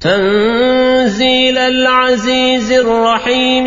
تنزيل العزيز الرحيم